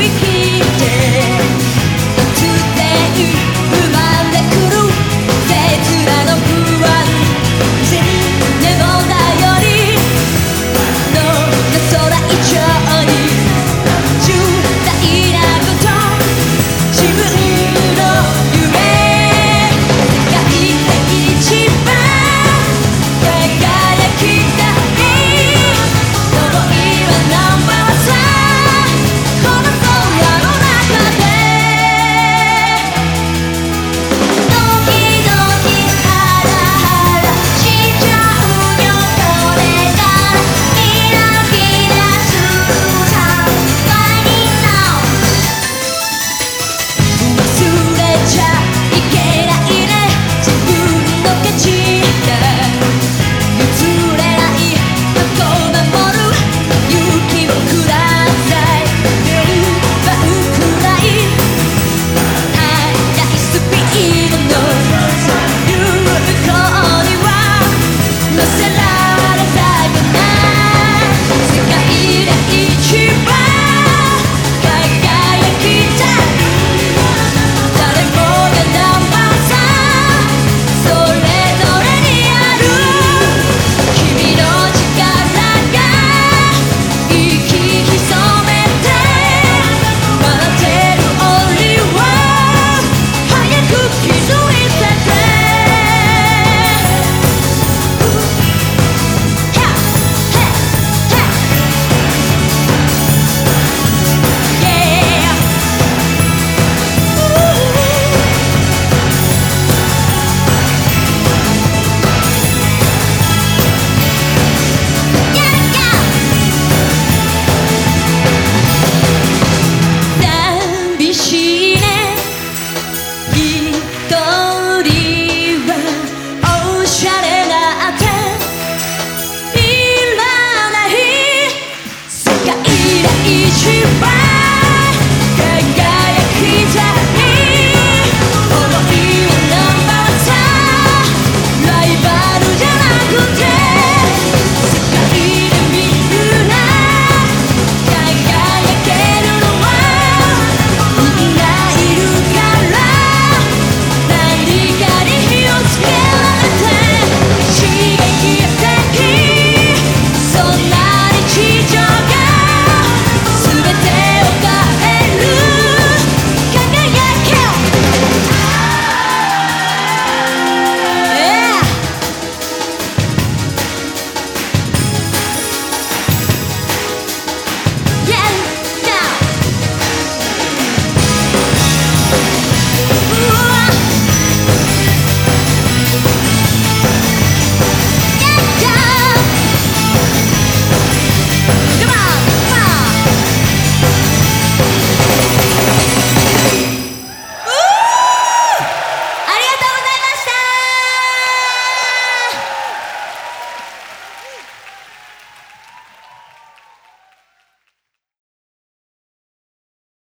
一起吧。